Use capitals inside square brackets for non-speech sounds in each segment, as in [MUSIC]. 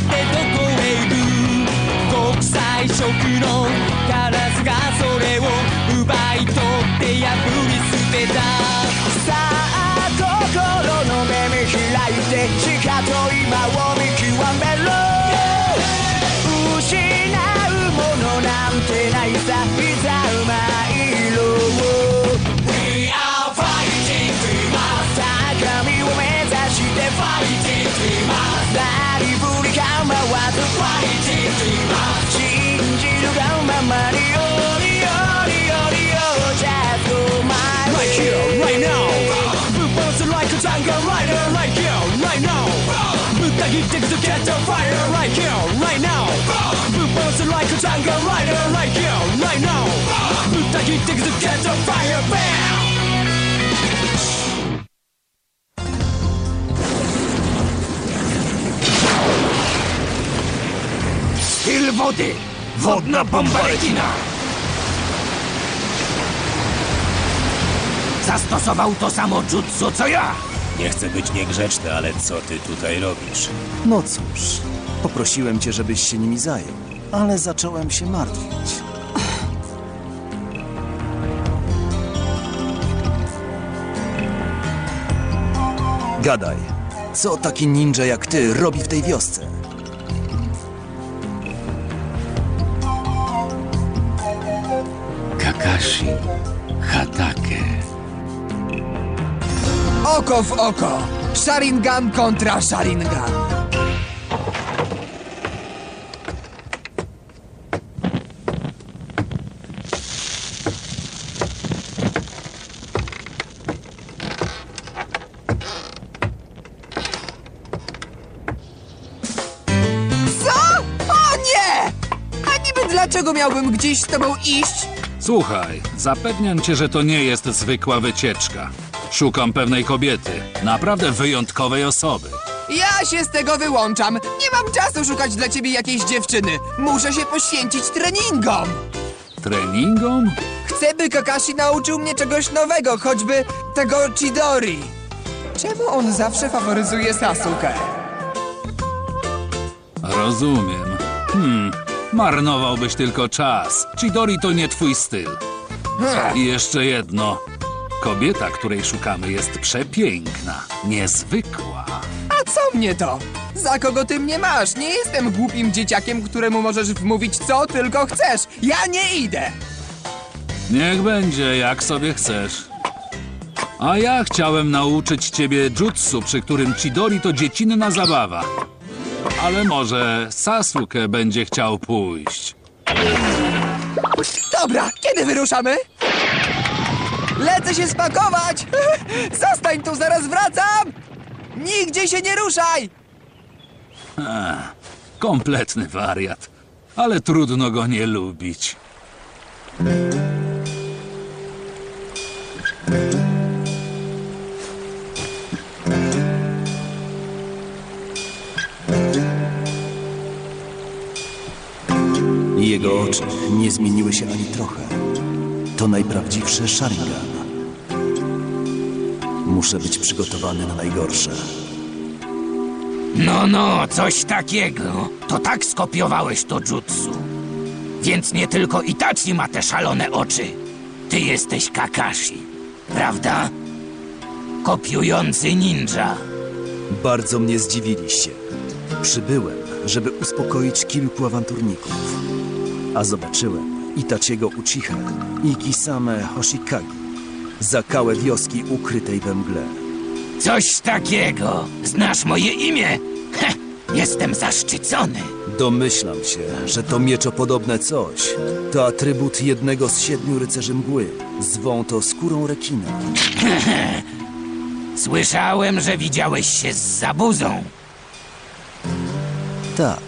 てどこへ行く？国際色のカラスがそれを奪い取って破り捨てた。さあ心の目見開いて地下と今 tango jungle rider like you right now. But that you dig to get the fire like you right now. Like a jungle rider like you right now. But that you dig to get the fire. Bam! Steel Wody! Wodna bomba! Zastosował to samo jutsu co ja! Nie chcę być niegrzeczny, ale co ty tutaj robisz? No cóż, poprosiłem cię, żebyś się nimi zajął, ale zacząłem się martwić. Gadaj, co taki ninja jak ty robi w tej wiosce? Kakashi Oko w oko! Sharingan kontra Sharingan! Co? O nie! A niby dlaczego miałbym gdzieś z tobą iść? Słuchaj, zapewniam cię, że to nie jest zwykła wycieczka. Szukam pewnej kobiety, naprawdę wyjątkowej osoby. Ja się z tego wyłączam. Nie mam czasu szukać dla ciebie jakiejś dziewczyny. Muszę się poświęcić treningom. Treningom? Chcę, by Kakashi nauczył mnie czegoś nowego, choćby tego Chidori. Czemu on zawsze faworyzuje Sasuke? Rozumiem. Hmm, marnowałbyś tylko czas. Chidori to nie twój styl. I jeszcze jedno. Kobieta, której szukamy, jest przepiękna, niezwykła. A co mnie to? Za kogo ty mnie masz? Nie jestem głupim dzieciakiem, któremu możesz wmówić co tylko chcesz. Ja nie idę. Niech będzie, jak sobie chcesz. A ja chciałem nauczyć ciebie jutsu, przy którym Chidori to dziecinna zabawa. Ale może Sasuke będzie chciał pójść. Dobra, kiedy wyruszamy? Lecę się spakować! [LAUGHS] Zostań tu, zaraz wracam! Nigdzie się nie ruszaj! Kompletny wariat. Ale trudno go nie lubić. Jego oczy nie zmieniły się ani trochę. To najprawdziwszy Sharingan. Muszę być przygotowany na najgorsze. No, no, coś takiego. To tak skopiowałeś to jutsu. Więc nie tylko Itachi ma te szalone oczy. Ty jesteś Kakashi, prawda? Kopiujący ninja. Bardzo mnie zdziwiliście. Przybyłem, żeby uspokoić kilku awanturników. A zobaczyłem Itachiego Uchiha i Kisame Hoshikagi. Zakałę wioski ukrytej we mgle. Coś takiego. Znasz moje imię? Heh, jestem zaszczycony. Domyślam się, że to mieczopodobne coś to atrybut jednego z siedmiu rycerzy mgły. Zwą to skórą rekina. [LAUGHS] Słyszałem, że widziałeś się z zabuzą. Tak,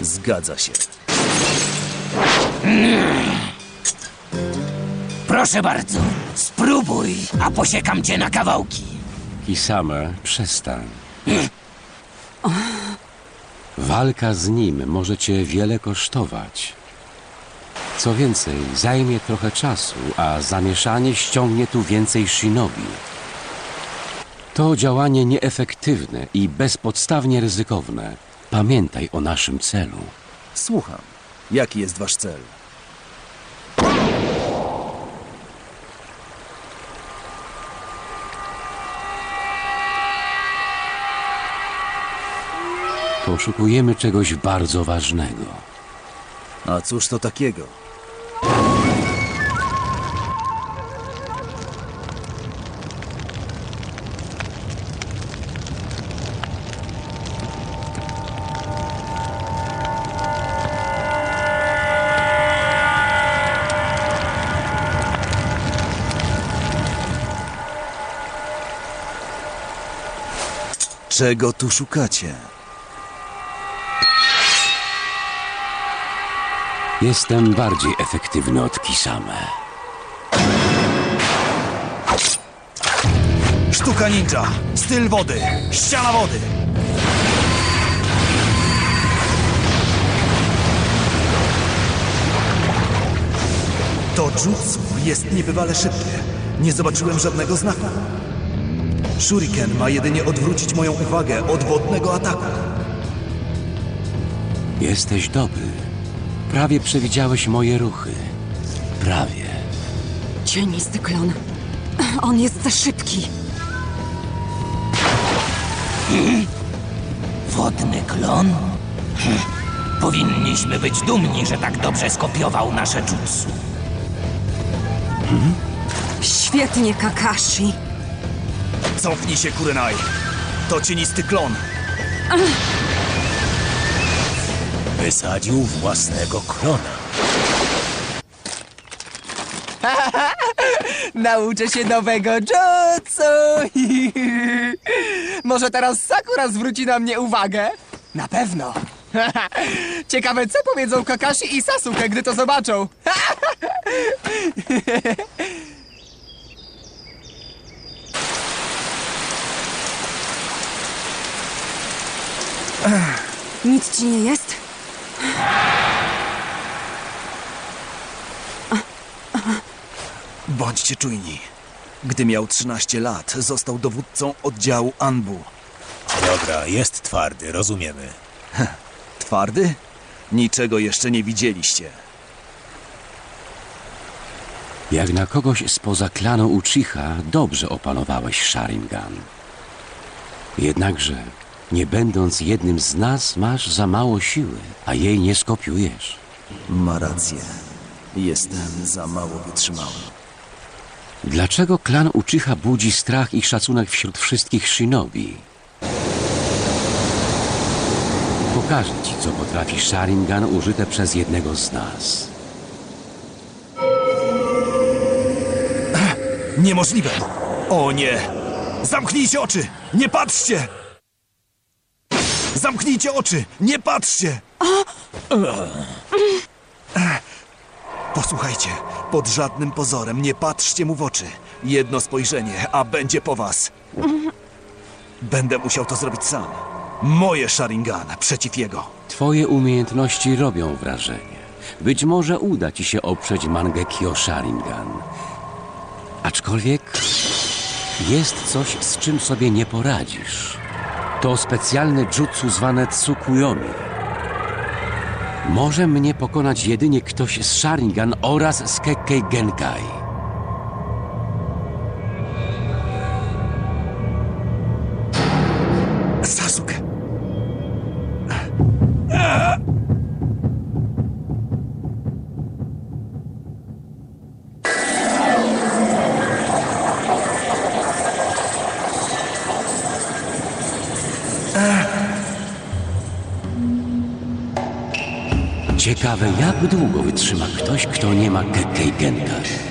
zgadza się. Proszę bardzo, spróbuj, a posiekam cię na kawałki. Kisame, przestań. Walka z nim może cię wiele kosztować. Co więcej, zajmie trochę czasu, a zamieszanie ściągnie tu więcej shinobi. To działanie nieefektywne i bezpodstawnie ryzykowne. Pamiętaj o naszym celu. Słucham. Jaki jest wasz cel? Poszukujemy czegoś bardzo ważnego. A cóż to takiego? Czego tu szukacie? Jestem bardziej efektywny od Kisame. Sztuka ninja, styl wody, ściana wody. To jutsu jest niebywale szybkie. Nie zobaczyłem żadnego znaku. Shuriken ma jedynie odwrócić moją uwagę od wodnego ataku. Jesteś dobry. Prawie przewidziałeś moje ruchy. Prawie. Cienisty klon. On jest za szybki. Wodny klon? Hm. Powinniśmy być dumni, że tak dobrze skopiował nasze jutsu. Świetnie, Kakashi. Cofnij się, Kurenai. To cienisty klon. Wysadził własnego klona. [LAUGHS] Nauczę się nowego jutsu. [LAUGHS] Może teraz Sakura zwróci na mnie uwagę? Na pewno. [LAUGHS] Ciekawe, co powiedzą Kakashi i Sasuke, gdy to zobaczą. Nic ci nie jest? Bądźcie czujni. Gdy miał 13 lat, został dowódcą oddziału Anbu. Dobra, jest twardy, rozumiemy. Twardy? Niczego jeszcze nie widzieliście. Jak na kogoś spoza klanu Uchiha, dobrze opanowałeś Sharingan. Jednakże, nie będąc jednym z nas, masz za mało siły, a jej nie skopiujesz. Ma rację. Jestem za mało wytrzymały. Dlaczego klan Uchiha budzi strach i szacunek wśród wszystkich shinobi? Pokażę ci, co potrafi Sharingan użyte przez jednego z nas. Niemożliwe! O nie! Zamknijcie oczy! Nie patrzcie! Zamknijcie oczy! Nie patrzcie! Posłuchajcie, pod żadnym pozorem nie patrzcie mu w oczy. Jedno spojrzenie, a będzie po was. Będę musiał to zrobić sam. Moje Sharingan przeciw jego. Twoje umiejętności robią wrażenie. Być może uda ci się oprzeć Mangekyo Sharingan. Aczkolwiek jest coś, z czym sobie nie poradzisz. To specjalne jutsu zwane Tsukuyomi. Może mnie pokonać jedynie ktoś z Sharingan oraz z Kekkei Genkai. Ciekawe, jak długo wytrzyma ktoś, kto nie ma Kekkei Genkai.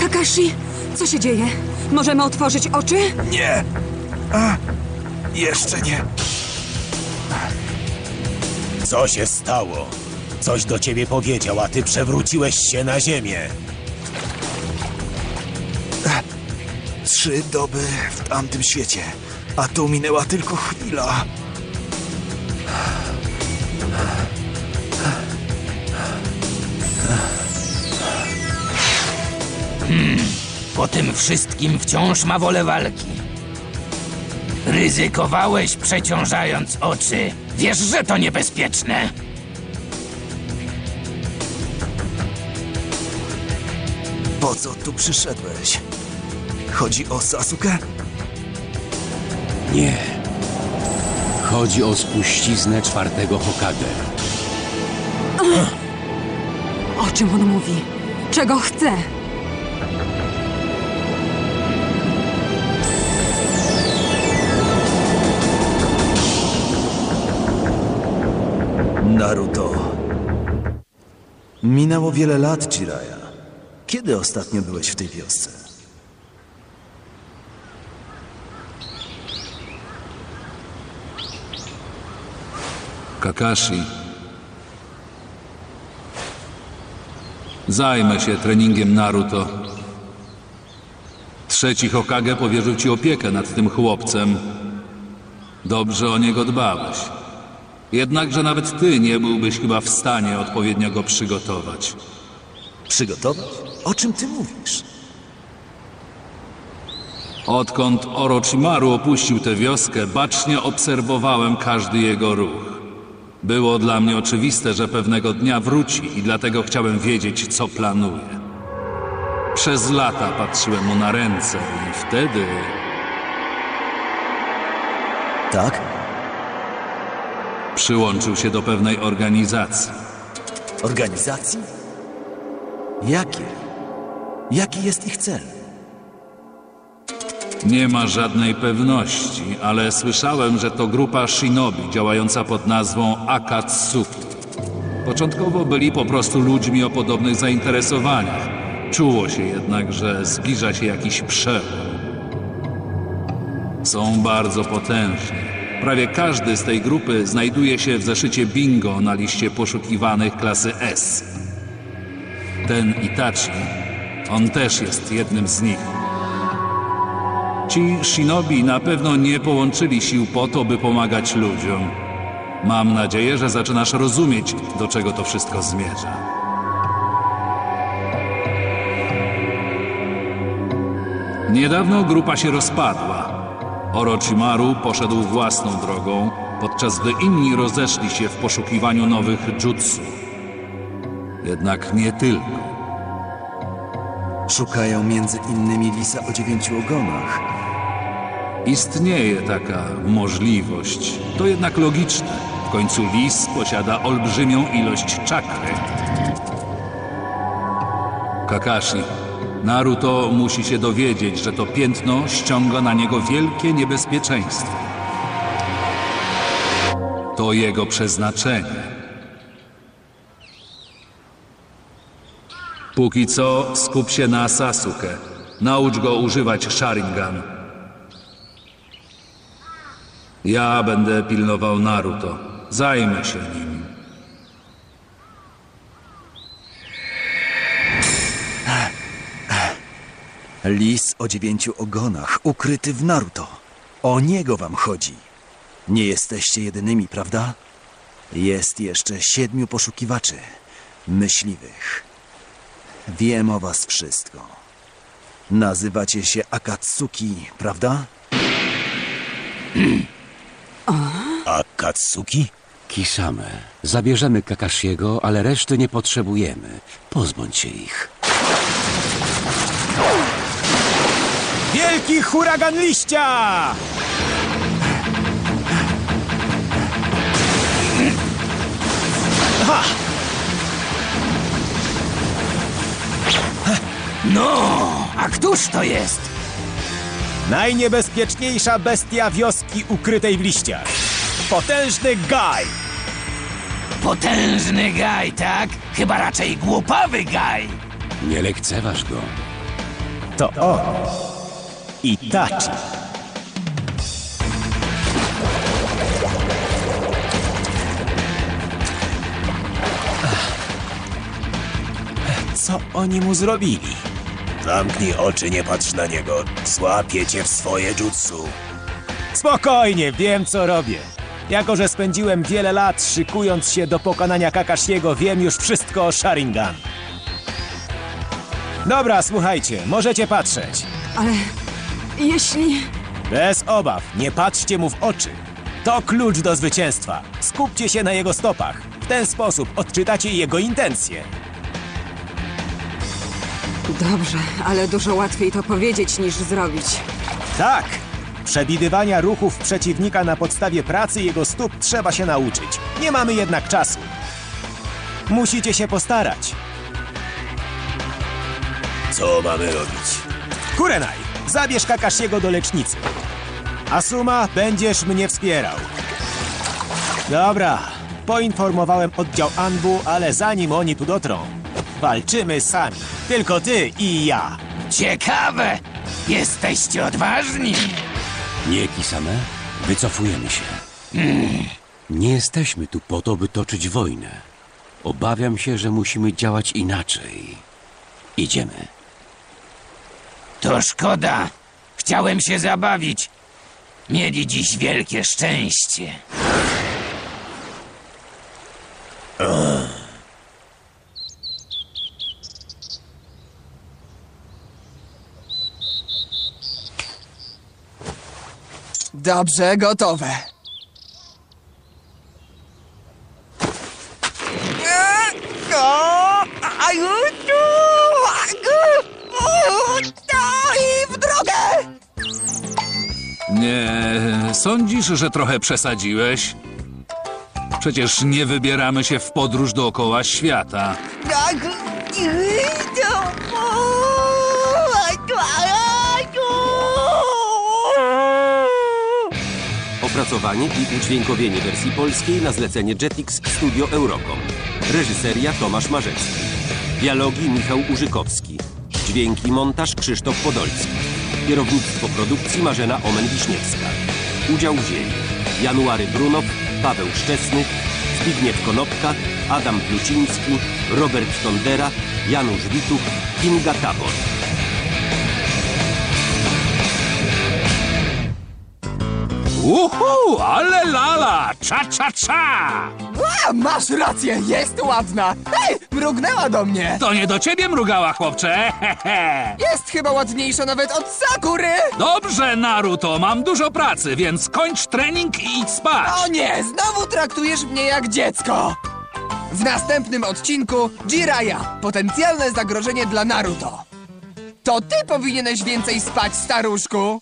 Kakashi, co się dzieje? Możemy otworzyć oczy? Nie! A, jeszcze nie. Co się stało? Coś do ciebie powiedział, a ty przewróciłeś się na ziemię. Trzy doby w tamtym świecie, a tu minęła tylko chwila. Po tym wszystkim wciąż ma wolę walki. Ryzykowałeś przeciążając oczy. Wiesz, że to niebezpieczne. Po co tu przyszedłeś? Chodzi o Sasuke? Nie. Chodzi o spuściznę czwartego Hokage. O czym on mówi? Czego chce? Naruto. Minęło wiele lat, Jiraya. Kiedy ostatnio byłeś w tej wiosce? Kakashi. Zajmę się treningiem Naruto. Trzeci Hokage powierzył ci opiekę nad tym chłopcem. Dobrze o niego dbałeś. Jednakże nawet ty nie byłbyś chyba w stanie odpowiednio go przygotować. Przygotować? O czym ty mówisz? Odkąd Orochimaru opuścił tę wioskę, bacznie obserwowałem każdy jego ruch. Było dla mnie oczywiste, że pewnego dnia wróci i dlatego chciałem wiedzieć, co planuje. Przez lata patrzyłem mu na ręce i wtedy Tak? przyłączył się do pewnej organizacji. Organizacji? Jakiej? Jaki jest ich cel? Nie ma żadnej pewności, ale słyszałem, że to grupa shinobi działająca pod nazwą Akatsuki. Początkowo byli po prostu ludźmi o podobnych zainteresowaniach. Czuło się jednak, że zbliża się jakiś przełom. Są bardzo potężni. Prawie każdy z tej grupy znajduje się w zeszycie bingo na liście poszukiwanych klasy S. Ten Itachi, on też jest jednym z nich. Ci shinobi na pewno nie połączyli sił po to, by pomagać ludziom. Mam nadzieję, że zaczynasz rozumieć, do czego to wszystko zmierza. Niedawno grupa się rozpadła. Orochimaru poszedł własną drogą, podczas gdy inni rozeszli się w poszukiwaniu nowych jutsu. Jednak nie tylko. Szukają między innymi lisa o dziewięciu ogonach. Istnieje taka możliwość. To jednak logiczne. W końcu lis posiada olbrzymią ilość czakry. Kakashi, Naruto musi się dowiedzieć, że to piętno ściąga na niego wielkie niebezpieczeństwo. To jego przeznaczenie. Póki co skup się na Sasuke. Naucz go używać Sharingan. Ja będę pilnował Naruto. Zajmę się nim. Lis o dziewięciu ogonach, ukryty w Naruto. O niego wam chodzi. Nie jesteście jedynymi, prawda? Jest jeszcze siedmiu poszukiwaczy, myśliwych. Wiem o was wszystko. Nazywacie się Akatsuki, prawda? Akatsuki? Kisame, zabierzemy Kakashiego, ale reszty nie potrzebujemy. Pozbądź się ich. Wielki huragan liścia! No, a któż to jest? Najniebezpieczniejsza bestia wioski ukrytej w liściach. Potężny Gaj! Potężny gaj, tak? Chyba raczej głupawy gaj. Nie lekceważ go. To on. Itachi. Co oni mu zrobili? Zamknij oczy, nie patrz na niego. Złapię cię w swoje jutsu. Spokojnie, wiem co robię. Jako, że spędziłem wiele lat szykując się do pokonania Kakashiego, wiem już wszystko o Sharingan. Dobra, słuchajcie, możecie patrzeć. Ale jeśli... Bez obaw, nie patrzcie mu w oczy. To klucz do zwycięstwa. Skupcie się na jego stopach. W ten sposób odczytacie jego intencje. Dobrze, ale dużo łatwiej to powiedzieć niż zrobić. Tak! Przewidywania ruchów przeciwnika na podstawie pracy jego stóp trzeba się nauczyć. Nie mamy jednak czasu. Musicie się postarać. Co mamy robić? Kurenaj, zabierz Kakashiego do lecznicy. Asuma, będziesz mnie wspierał. Dobra, poinformowałem oddział Anbu, ale zanim oni tu dotrą, walczymy sami. Tylko ty i ja. Ciekawe. Jesteście odważni. Nie, Kisame, wycofujemy się. Nie jesteśmy tu po to, by toczyć wojnę. Obawiam się, że musimy działać inaczej. Idziemy. To szkoda. Chciałem się zabawić. Mieli dziś wielkie szczęście. Dobrze, gotowe. I w drogę! Nie, sądzisz, że trochę przesadziłeś? Przecież nie wybieramy się w podróż dookoła świata. Opracowanie i udźwiękowienie wersji polskiej na zlecenie Jetix Studio Eurocom. Reżyseria Tomasz Marzecki. Dialogi Michał Urzykowski. Dźwięki montaż Krzysztof Podolski. Kierownictwo produkcji Marzena Omen-Wiśniewska. Udział wzięli January Brunow, Paweł Szczesny, Zbigniew Konopka, Adam Pluciński, Robert Tondera, Janusz Wituch, Kinga Tabor. Uhu, ale lala, cza cza cza! A, masz rację, jest ładna. Hej, mrugnęła do mnie. To nie do ciebie mrugała, chłopcze. Hehe. [LAUGHS] Jest chyba ładniejsza nawet od Sakury. Dobrze, Naruto, mam dużo pracy, więc kończ trening i idź spać. O nie, znowu traktujesz mnie jak dziecko. W następnym odcinku Jiraya, potencjalne zagrożenie dla Naruto. To ty powinieneś więcej spać, staruszku.